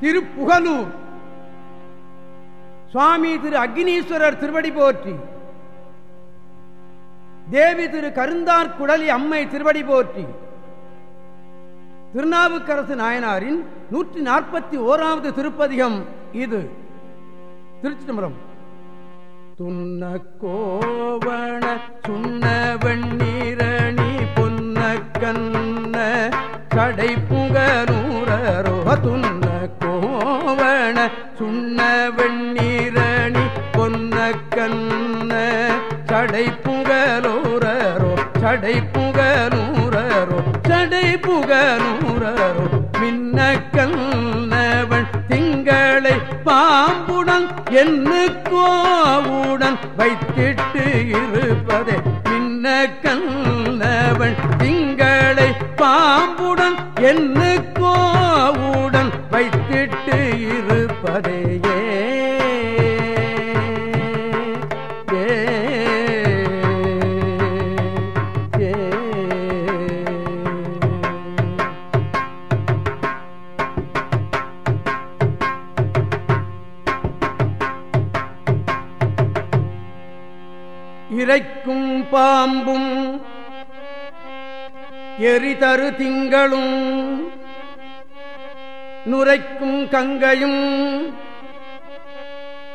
திருப்புகலூர். சுவாமி திரு அக்னீஸ்வரர் திருவடி போற்றி. தேவி திரு கருந்தார் குடலி அம்மை திருவடி போற்றி. திருநாவுக்கரசு நாயனாரின் நூற்றி நாற்பத்தி ஓராவது திருப்பதிகம் இது. திருச்சி தம்பரம் துண்ண கோவண சுண்ணவன் நீரணி பொன்ன கண்ண கடை புகரூரோ துண்ண கோவண சுண்ண வெண்ணீரணி பொன்ன கண்ண. சடை புகலூரரோ சடை புகலூரரோ சடை புகலூரரோ. மின்ன கண்ணவன் திங்களை பாம்புடன் என்னுக்கோவுடன் வைத்திட்டு இருப்பதே. மின்ன கண்ணவன் திங்களை பாம்புடன் என்னுக்கு இருப்பதேயே இறைக்கும் பாம்பும் எரிதரு திங்களும் நுரைக்கும் கங்கையும்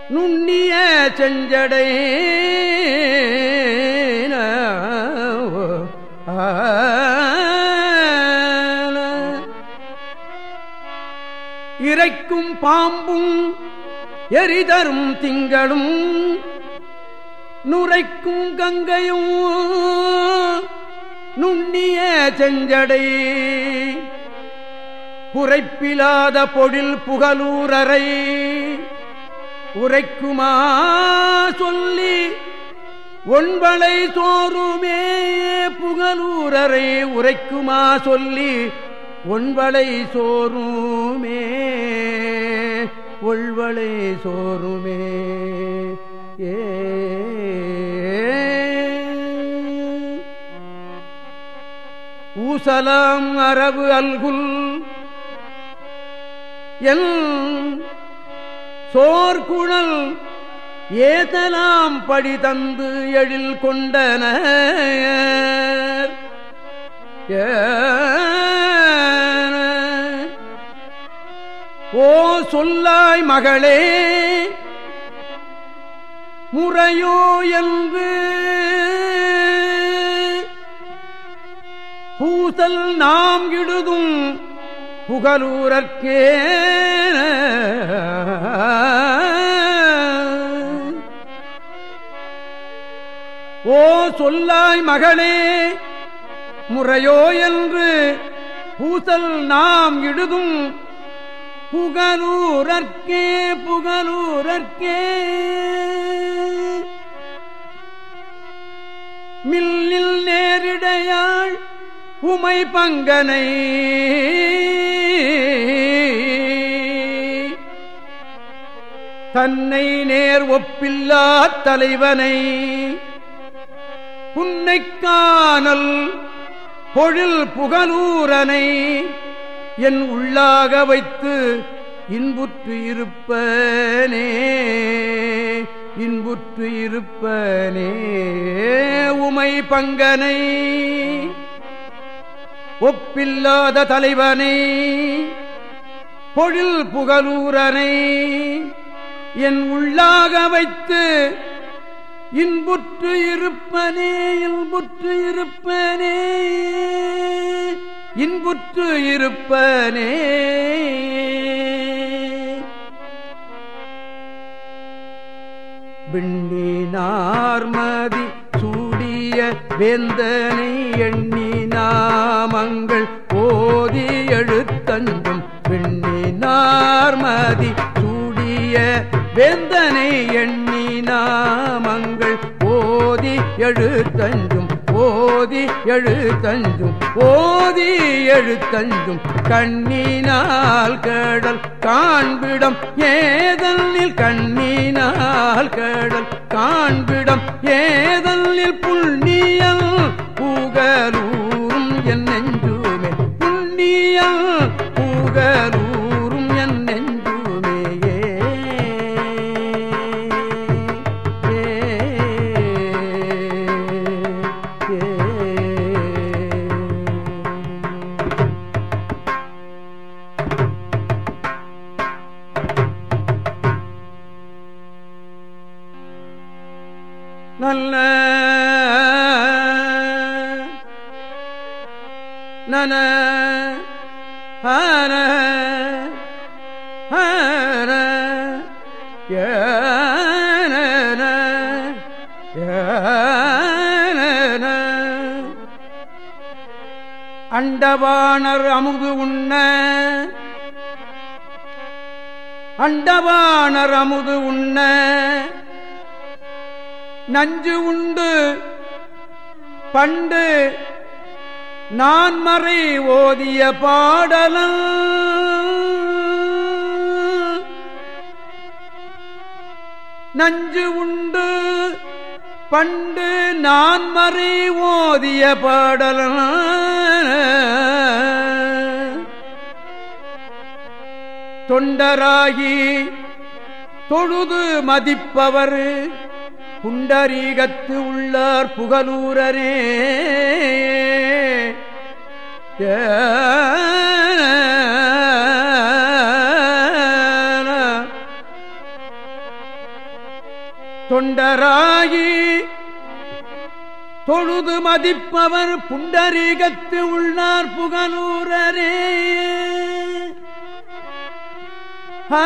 நுண்ணிய செஞ்சடை இறைக்கும் பாம்பும் எரிதரும் திங்களும் நுரைக்கும் கங்கையும் நுண்ணிய செஞ்சடை உரைப்பிலாத பொழில் புகலூரரை உரைக்குமா சொல்லி ஒன்பளை சோறுமே புகலூரரை உரைக்குமா சொல்லி ஒன்பளை சோறுமே ஒள்வளை சோறுமே. ஏ ஊசலாம் அரபு அல்குல் என் சோர்குணல் ஏதலாம் படி தந்து எழில் கொண்டன ஓ சொல்லாய் மகளே முறையோ என்று. பூசல் நாம் இடுதும் புகலூரற்கே. ஓ சொல்லாய் மகளே முறையோ என்று பூசல் நாம் இடுதும். புகலூரற்கே புகலூரற்கே. மில்லில் நேரிடையாள் உமை பங்கனை. தன்னை நேர் ஒப்பில்லா தலைவனை. புன்னைக்கானல் பொழில் புகலூரனை. என் உள்ளாக வைத்து இன்புற்று இருப்பனே. இன்புற்று இருப்பனே உமை பங்கனை. ஒப்பில்லாத தலைவனை பொழில் புகலூரனை என் உள்ளாக வைத்து இன்புற்று இருப்பனே இன்புற்று இருப்பனே இன்புற்று இருப்பனே. விண்ணினார்மதி சூடிய வேந்தனை எண்ணி நாமங்கள் ஓதி எழுத்தஞ்சும் விண்ணினார்மதி சூடிய வேந்தனை எண்ணி நாமங்கள் ஓதி எழுத்தஞ்சும் ஓதி எழுத்தஞ்சும் ஓதி எழுத்தஞ்சும். கண்ணினால் கடல் காண்பிடம் ஏதல்லில் கண்ணினால் கடல் காண்பிடம் ஏதல்லில் புண்ணியல் புகலூரும் என் நெஞ்சுமே. புண்ணியல் புகலூர் நன ஆன ஆன ஏன அண்டவாணர் அமுது உண்ண அண்டவாணர் அமுது உண்ண நஞ்சு உண்டு பண்டு நான் மறை ஓதிய பாடலம் நஞ்சு உண்டு பண்டு நான் மறை ஓதிய பாடலம் தொண்டராகி தொழுது மதிப்பவர் குண்டரீகத்து உள்ளார் புகலூரரே. தொண்டராகி தொழுது மதிப்பவர் புண்டரீகத்து உள்ளார் புகலூரரே ஆ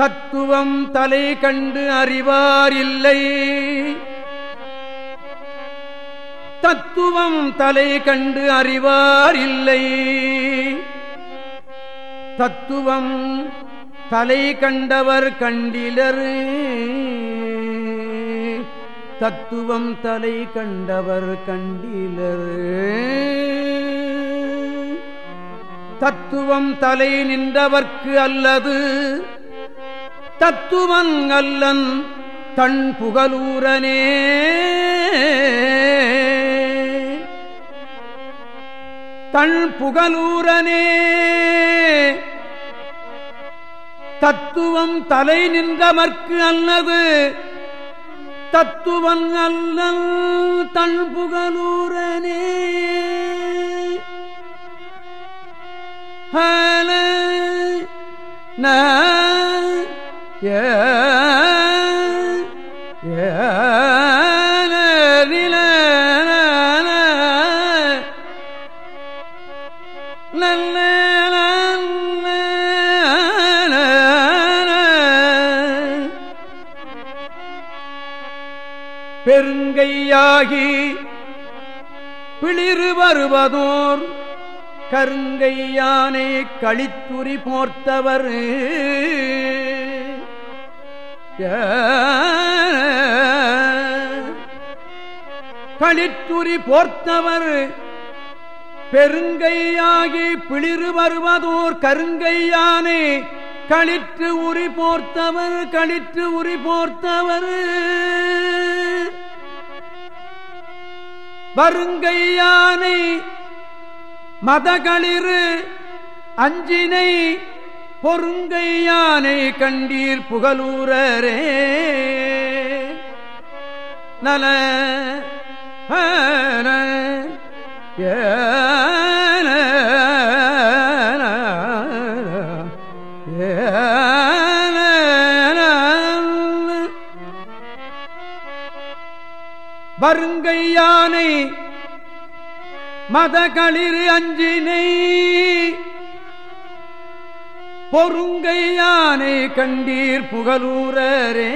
தத்துவம் தலை கண்டு அறிவார் இல்லை தத்துவம் தலை கண்டு அறிவார் இல்லை தத்துவம் தலை கண்டவர் கண்டிலர். தத்துவம் தலை கண்டவர் கண்டிலர். தத்துவம் தலை நின்றவர்க்கு அல்லது தத்துவன் அல்லன் தன் புகலூரனே. தன் புகலூரனே. தத்துவம் தலை நின்றமர்க்கு அல்லது தத்துவன் அல்ல தன் புகலூரனே. ஹல ந ஏ பெருங்கையாகி பிளிறு வருவதோர் கருங்கை யானை களித்துரி போர்த்தவர். களித்துரி போர்த்தவர் பெருங்கையாகி பிளிறு வருவதோர் கருங்கையானை களிற்று உரி போர்த்தவர் களிற்று உரி போர்த்தவர். வருங்கையானை மதகளிறு அஞ்சினை பொருங்கை யானை கண்டீர் புகலூரரே. நல வருங்கை யானை மதகளிர் அஞ்சினை பொருங்கையானை கண்டீர் புகலூரரே.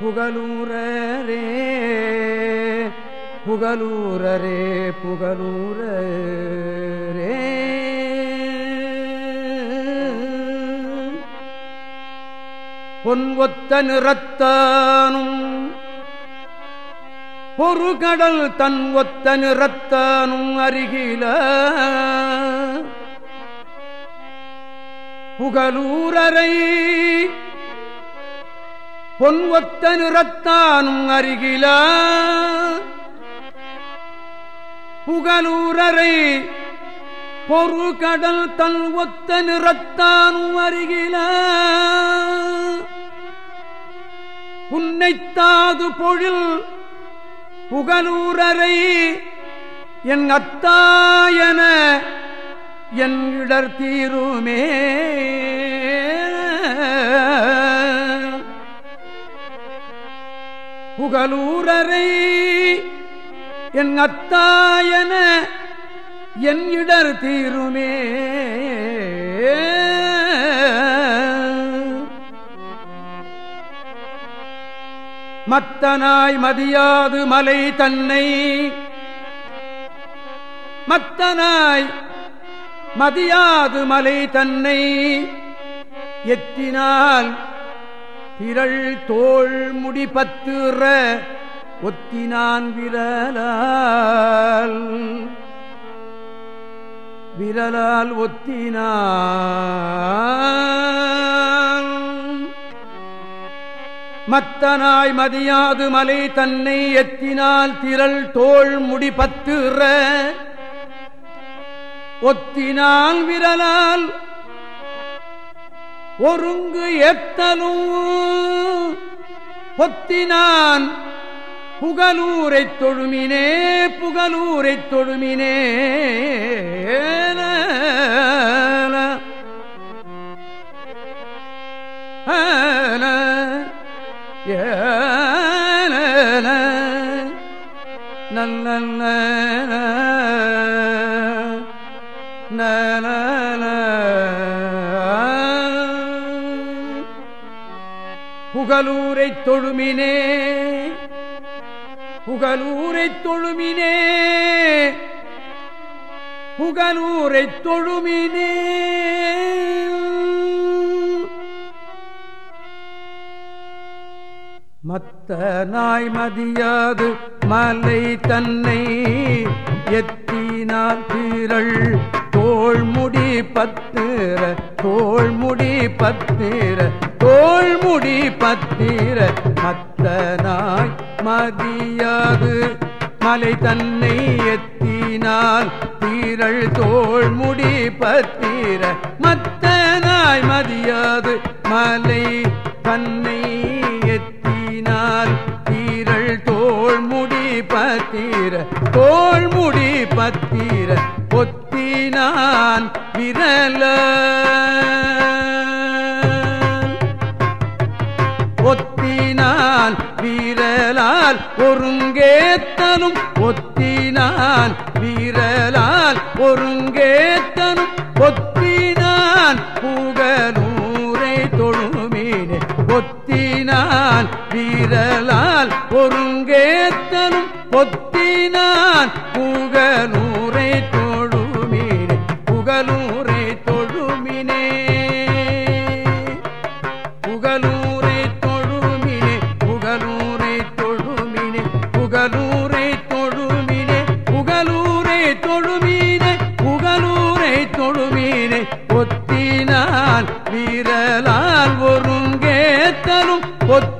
புகலூரரே புகலூரரே புகலூரரே. பொன்வொத்த நிறத்தானும் பொறுகடல் தன் ஒத்த நிறத்தானும் அருகில. புகலூரரை பொன்வொத்த நிறத்தானும் அருகில. புகலூரரை பொறு கடல் தன் ஒத்த நிறத்தானும் அருகில உன்னைத்தாது பொழில் புகலூரரை என் அத்தாயன என் இடர் தீருமே. புகலூரரை என் அத்தாயன என் இடர் தீருமே. மத்தனாய் மதியாது மலை தன்னை. மத்தனாய் மதியாது மலை தன்னை எத்தினால் திரள் தோள் முடி பத்துற ஒத்தினான் விரலால். விரலால் ஒத்தினான். மத்தனாய் மதியாது மலை தன்னை எத்தினால் திரள் தோள் முடி பத்துற ஒத்தினால் விரலால் ஒருங்கு ஏத்தலும் பொத்தினான் புகலூரை தொழுமினே புகலூரை தொழுமினே நல்ல புகலூரை தொழுமினே புகலூரை தொழுமினே புகலூரை தொழுமினே. மத்த நாய் மதியாது மலை தன்னை எத்தினான் தீரள். தோள்முடி பத்திர தோள்முடி பத்திர தோள்முடி பத்திர மத்த மதியாது. மலை தன்னை எத்தினால் தீரள் தோள்முடி பத்திர மத்தனாய் மதியாது. மலை தன்னை எத்தினால் தீரள் தோள்முடி பத்திர தோள்முடி பத்திர பொத்தினான் விரல ஒத்தினான் விரலால் ஒருங்கேத்தனும் ஒத்தினான் விரலால் ஒருங்கேத்தனும் ஒத்தினான் புகனூரை தொழுமீனே. ஒத்தினான் விரலால் ஒருங்கேத்தனும் ஒத்தினான் புகலூரை ஒருங்கேத்தலும் ஒத்தினான்